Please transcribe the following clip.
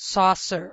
saucer.